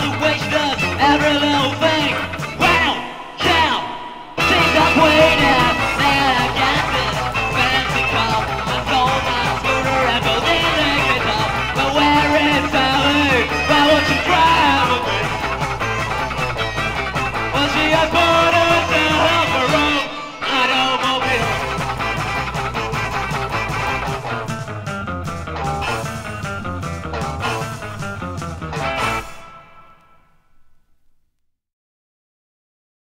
the way does every little thing.